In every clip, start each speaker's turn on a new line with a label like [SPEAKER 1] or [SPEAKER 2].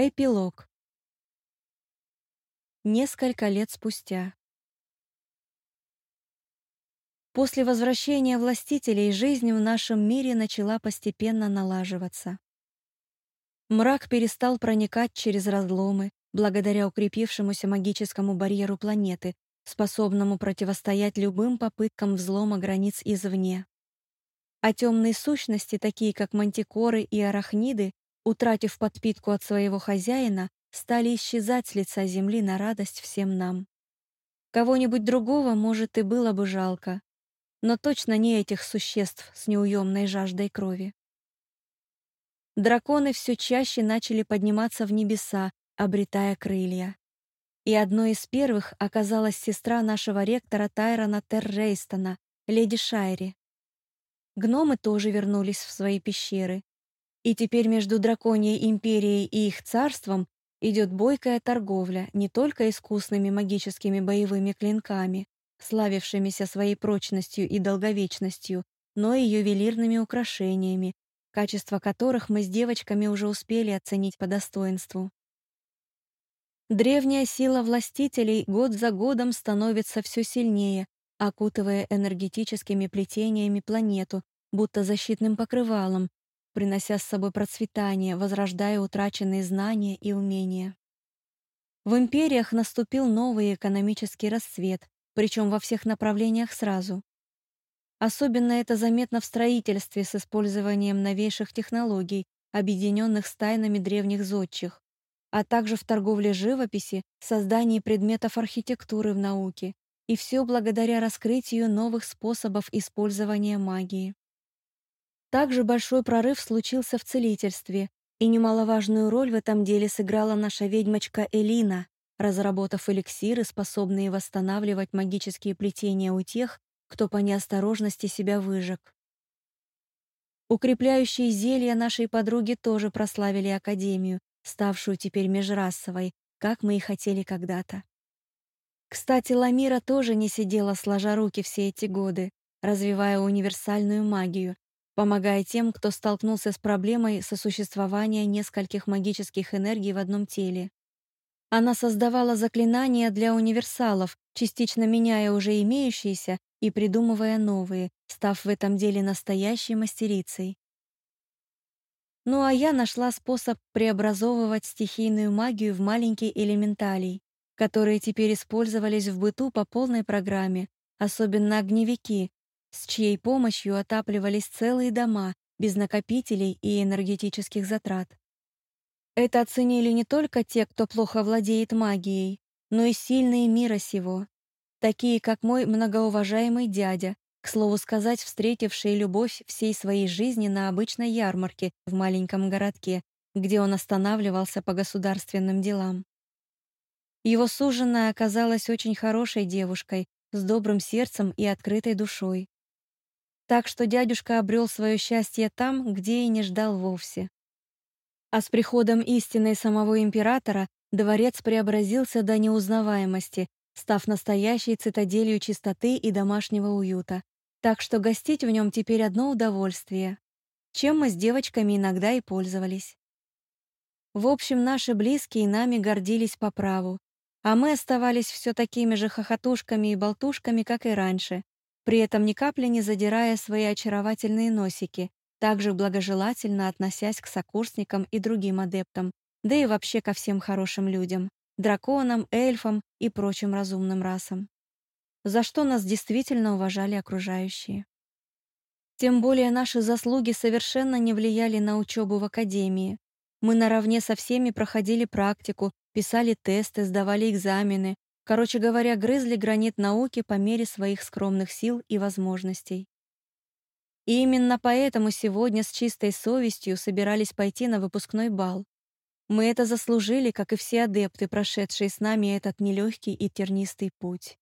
[SPEAKER 1] Эпилог. Несколько лет спустя. После возвращения властителей жизнь в нашем мире начала постепенно налаживаться. Мрак перестал проникать через разломы, благодаря укрепившемуся магическому барьеру планеты, способному противостоять любым попыткам взлома границ извне. А темные сущности, такие как мантикоры и арахниды, утратив подпитку от своего хозяина, стали исчезать с лица земли на радость всем нам. Кого-нибудь другого, может, и было бы жалко, но точно не этих существ с неуемной жаждой крови. Драконы все чаще начали подниматься в небеса, обретая крылья. И одной из первых оказалась сестра нашего ректора Тайрона Террейстона, леди Шайри. Гномы тоже вернулись в свои пещеры, и теперь между драконьей империей и их царством идет бойкая торговля не только искусными магическими боевыми клинками, славившимися своей прочностью и долговечностью, но и ювелирными украшениями, качество которых мы с девочками уже успели оценить по достоинству. Древняя сила властителей год за годом становится все сильнее, окутывая энергетическими плетениями планету, будто защитным покрывалом, принося с собой процветание, возрождая утраченные знания и умения. В империях наступил новый экономический расцвет, причем во всех направлениях сразу. Особенно это заметно в строительстве с использованием новейших технологий, объединенных с тайнами древних зодчих, а также в торговле живописи, создании предметов архитектуры в науке, и все благодаря раскрытию новых способов использования магии. Также большой прорыв случился в целительстве, и немаловажную роль в этом деле сыграла наша ведьмочка Элина, разработав эликсиры, способные восстанавливать магические плетения у тех, кто по неосторожности себя выжег. Укрепляющие зелья нашей подруги тоже прославили Академию, ставшую теперь межрасовой, как мы и хотели когда-то. Кстати, Ламира тоже не сидела сложа руки все эти годы, развивая универсальную магию, помогая тем, кто столкнулся с проблемой сосуществования нескольких магических энергий в одном теле. Она создавала заклинания для универсалов, частично меняя уже имеющиеся и придумывая новые, став в этом деле настоящей мастерицей. Ну а я нашла способ преобразовывать стихийную магию в маленькие элементалей, которые теперь использовались в быту по полной программе, особенно огневики, с чьей помощью отапливались целые дома без накопителей и энергетических затрат. Это оценили не только те, кто плохо владеет магией, но и сильные мира сего, такие как мой многоуважаемый дядя, к слову сказать, встретивший любовь всей своей жизни на обычной ярмарке в маленьком городке, где он останавливался по государственным делам. Его суженая оказалась очень хорошей девушкой, с добрым сердцем и открытой душой. Так что дядюшка обрел свое счастье там, где и не ждал вовсе. А с приходом истинной самого императора дворец преобразился до неузнаваемости, став настоящей цитаделью чистоты и домашнего уюта. Так что гостить в нем теперь одно удовольствие, чем мы с девочками иногда и пользовались. В общем, наши близкие нами гордились по праву, а мы оставались все такими же хохотушками и болтушками, как и раньше, при этом ни капли не задирая свои очаровательные носики, также благожелательно относясь к сокурсникам и другим адептам, да и вообще ко всем хорошим людям, драконам, эльфам и прочим разумным расам. За что нас действительно уважали окружающие. Тем более наши заслуги совершенно не влияли на учебу в академии. Мы наравне со всеми проходили практику, писали тесты, сдавали экзамены, Короче говоря, грызли гранит науки по мере своих скромных сил и возможностей. И именно поэтому сегодня с чистой совестью собирались пойти на выпускной бал. Мы это заслужили, как и все адепты, прошедшие с нами этот нелегкий и тернистый путь.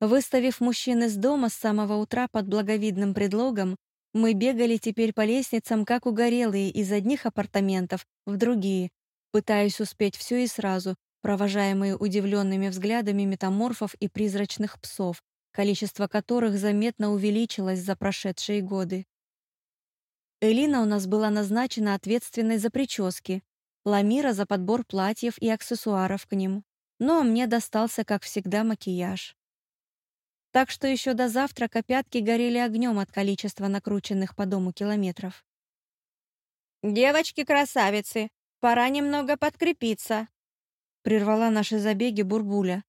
[SPEAKER 1] Выставив мужчин из дома с самого утра под благовидным предлогом, мы бегали теперь по лестницам, как угорелые, из одних апартаментов в другие, пытаясь успеть все и сразу, провожаемые удивленными взглядами метаморфов и призрачных псов, количество которых заметно увеличилось за прошедшие годы. Элина у нас была назначена ответственной за прически, Ламира за подбор платьев и аксессуаров к ним. Но мне достался, как всегда, макияж. Так что еще до завтрака пятки горели огнем от количества накрученных по дому километров.
[SPEAKER 2] «Девочки-красавицы, пора немного подкрепиться»,
[SPEAKER 1] прервала наши забеги Бурбуля,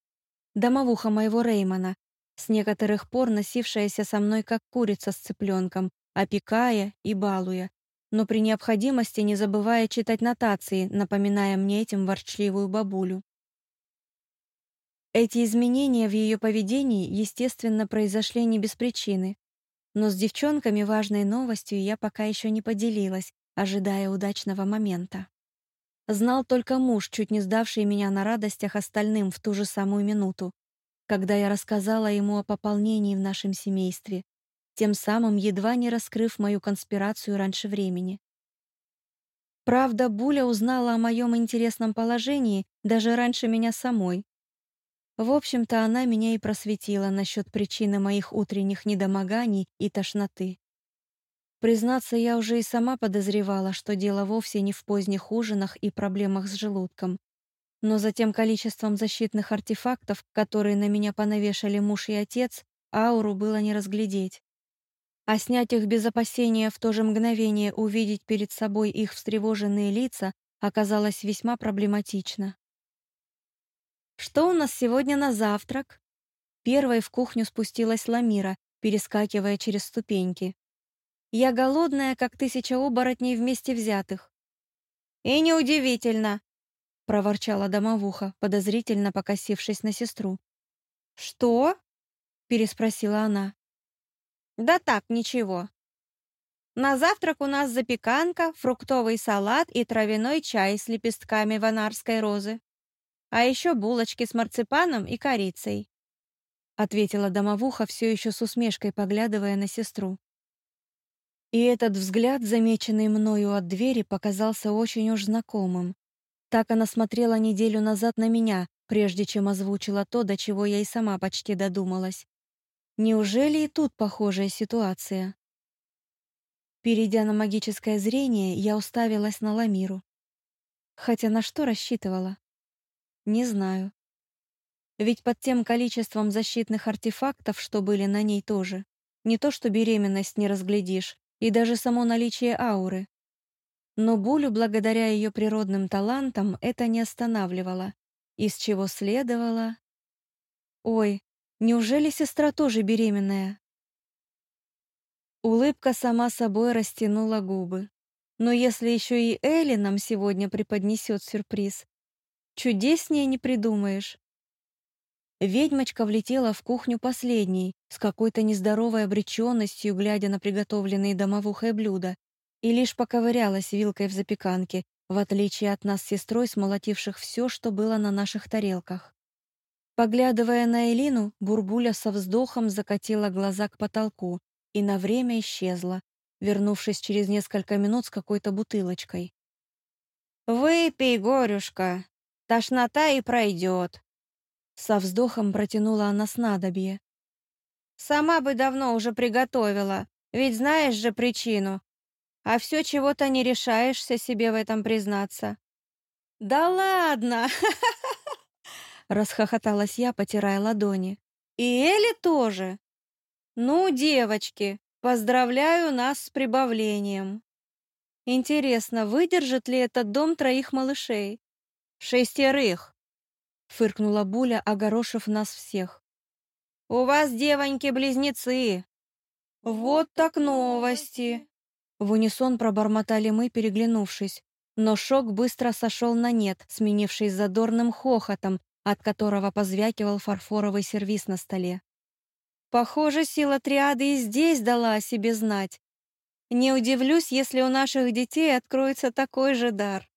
[SPEAKER 1] домовуха моего Реймона, с некоторых пор носившаяся со мной как курица с цыпленком, опекая и балуя, но при необходимости не забывая читать нотации, напоминая мне этим ворчливую бабулю. Эти изменения в ее поведении, естественно, произошли не без причины, но с девчонками важной новостью я пока еще не поделилась, ожидая удачного момента. Знал только муж, чуть не сдавший меня на радостях остальным в ту же самую минуту, когда я рассказала ему о пополнении в нашем семействе, тем самым едва не раскрыв мою конспирацию раньше времени. Правда, Буля узнала о моем интересном положении даже раньше меня самой. В общем-то, она меня и просветила насчет причины моих утренних недомоганий и тошноты. Признаться, я уже и сама подозревала, что дело вовсе не в поздних ужинах и проблемах с желудком. Но за тем количеством защитных артефактов, которые на меня понавешали муж и отец, ауру было не разглядеть. А снять их без опасения в то же мгновение увидеть перед собой их встревоженные лица оказалось весьма проблематично. «Что у нас сегодня на завтрак?» Первой в кухню спустилась Ламира, перескакивая через ступеньки. Я голодная, как тысяча оборотней вместе взятых.
[SPEAKER 2] И неудивительно,
[SPEAKER 1] проворчала домовуха, подозрительно покосившись на сестру.
[SPEAKER 2] Что?
[SPEAKER 1] переспросила она.
[SPEAKER 2] Да так, ничего. На завтрак у нас запеканка, фруктовый салат и травяной чай с лепестками ванарской розы. А еще булочки с марципаном и корицей. Ответила домовуха, все еще с усмешкой поглядывая на сестру. И этот взгляд, замеченный мною от двери, показался очень уж знакомым. Так она смотрела неделю назад на меня, прежде чем озвучила то, до чего я и сама почти додумалась. Неужели и тут похожая ситуация? Перейдя на магическое зрение, я уставилась на Ламиру. Хотя на что рассчитывала? Не знаю. Ведь под тем количеством защитных артефактов, что были на ней тоже, не то что беременность не разглядишь, и даже само наличие ауры. Но Булю, благодаря ее природным талантам, это не останавливало, из чего следовало... Ой, неужели сестра тоже беременная? Улыбка сама собой растянула губы. Но если еще и Элли нам сегодня преподнесет сюрприз, чудеснее не придумаешь. Ведьмочка влетела в кухню последней, с какой-то нездоровой обреченностью, глядя на приготовленные домовухой блюда, и лишь поковырялась вилкой в запеканке, в отличие от нас с сестрой, смолотивших все, что было на наших тарелках. Поглядывая на Элину, Бурбуля со вздохом закатила глаза к потолку и на время исчезла, вернувшись через несколько минут с какой-то бутылочкой. «Выпей, горюшка, тошнота и пройдет»,
[SPEAKER 1] со вздохом протянула она снадобье.
[SPEAKER 2] «Сама бы давно уже приготовила, ведь знаешь же причину. А все чего-то не решаешься себе в этом признаться».
[SPEAKER 1] «Да ладно!» Расхохоталась я, потирая ладони.
[SPEAKER 2] «И Эли тоже?» «Ну, девочки, поздравляю нас с прибавлением!»
[SPEAKER 1] «Интересно, выдержит ли этот дом троих малышей?»
[SPEAKER 2] «Шестерых!»
[SPEAKER 1] Фыркнула Буля, огорошив нас всех.
[SPEAKER 2] «У вас, девоньки, близнецы!»
[SPEAKER 1] «Вот так новости!» В унисон пробормотали мы, переглянувшись, но шок быстро сошел на нет, сменившись задорным хохотом, от которого позвякивал фарфоровый сервиз на столе. Похоже, сила триады и здесь дала о себе знать. Не удивлюсь, если у наших детей откроется такой же дар.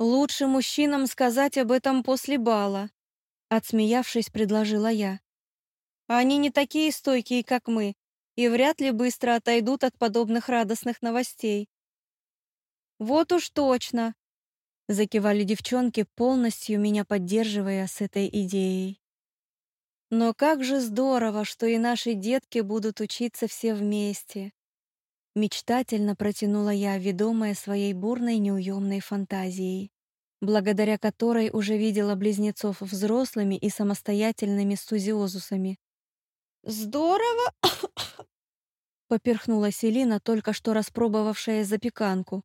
[SPEAKER 1] «Лучше мужчинам сказать об этом после бала», — отсмеявшись, предложила я. «Они не такие стойкие, как мы, и вряд ли быстро отойдут от подобных радостных новостей». «Вот уж точно», — закивали девчонки, полностью меня поддерживая с этой идеей. «Но как же здорово, что и наши детки будут учиться все вместе. Мечтательно протянула я, ведомая своей бурной неуемной фантазией, благодаря которой уже видела близнецов взрослыми и самостоятельными стузиозусами.
[SPEAKER 2] «Здорово!»
[SPEAKER 1] — поперхнулась Селина, только что распробовавшая запеканку.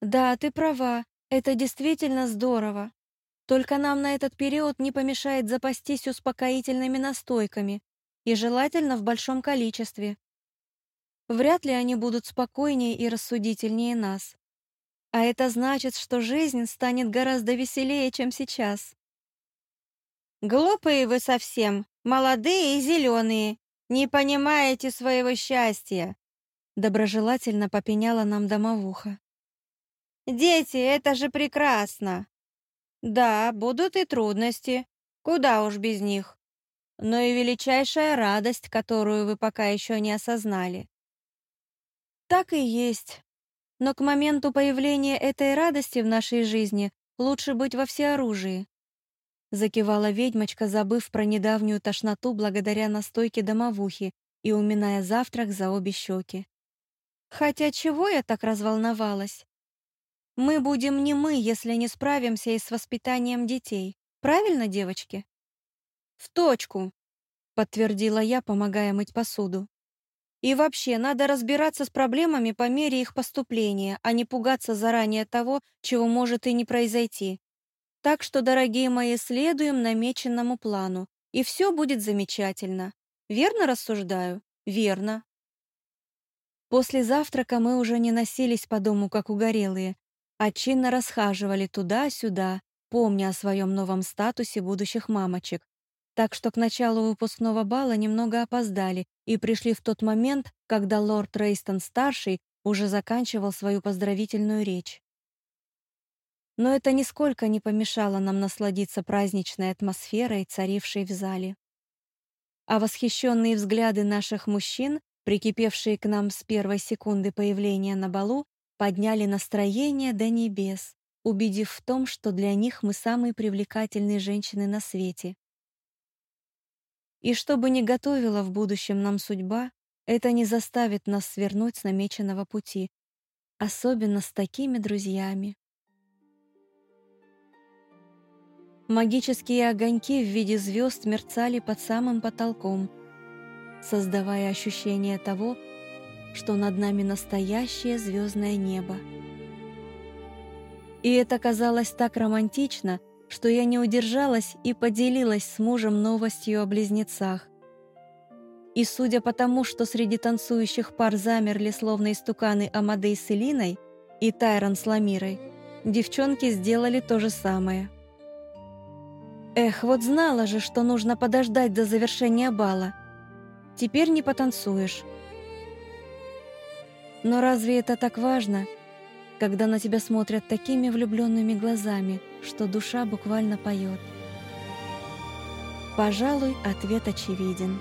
[SPEAKER 1] «Да, ты права, это действительно здорово. Только нам на этот период не помешает запастись успокоительными настойками, и желательно в большом количестве. Вряд ли они будут спокойнее и рассудительнее нас. А это значит, что жизнь станет гораздо веселее, чем сейчас.
[SPEAKER 2] Глупые вы совсем, молодые и зеленые, не понимаете своего счастья.
[SPEAKER 1] Доброжелательно попеняла нам домовуха.
[SPEAKER 2] Дети, это же прекрасно. Да, будут и трудности, куда уж без них. Но и величайшая радость, которую вы пока еще не осознали.
[SPEAKER 1] Так и есть. Но к моменту появления этой радости в нашей жизни лучше быть во всеоружии. Закивала ведьмочка, забыв про недавнюю тошноту благодаря настойке домовухи и уминая завтрак за обе щеки. Хотя чего я так разволновалась? Мы будем не мы, если не справимся и с воспитанием детей. Правильно, девочки?
[SPEAKER 2] В точку,
[SPEAKER 1] подтвердила я, помогая мыть посуду.
[SPEAKER 2] И вообще, надо разбираться с проблемами по мере их поступления, а не пугаться заранее того, чего может и не произойти. Так что, дорогие мои, следуем намеченному плану, и все будет замечательно. Верно рассуждаю? Верно.
[SPEAKER 1] После завтрака мы уже не носились по дому, как угорелые, а чинно расхаживали туда-сюда, помня о своем новом статусе будущих мамочек, так что к началу выпускного бала немного опоздали и пришли в тот момент, когда лорд Рейстон-старший уже заканчивал свою поздравительную речь. Но это нисколько не помешало нам насладиться праздничной атмосферой, царившей в зале. А восхищенные взгляды наших мужчин, прикипевшие к нам с первой секунды появления на балу, подняли настроение до небес, убедив в том, что для них мы самые привлекательные женщины на свете. И что бы ни готовила в будущем нам судьба, это не заставит нас свернуть с намеченного пути, особенно с такими друзьями. Магические огоньки в виде звезд мерцали под самым потолком, создавая ощущение того, что над нами настоящее звездное небо. И это казалось так романтично, что я не удержалась и поделилась с мужем новостью о близнецах. И судя по тому, что среди танцующих пар замерли словно истуканы Амадей с Элиной и Тайрон с Ламирой, девчонки сделали то же самое. Эх, вот знала же, что нужно подождать до завершения бала. Теперь не потанцуешь. Но разве это так важно — когда на тебя смотрят такими влюбленными глазами, что душа буквально поет. Пожалуй, ответ очевиден.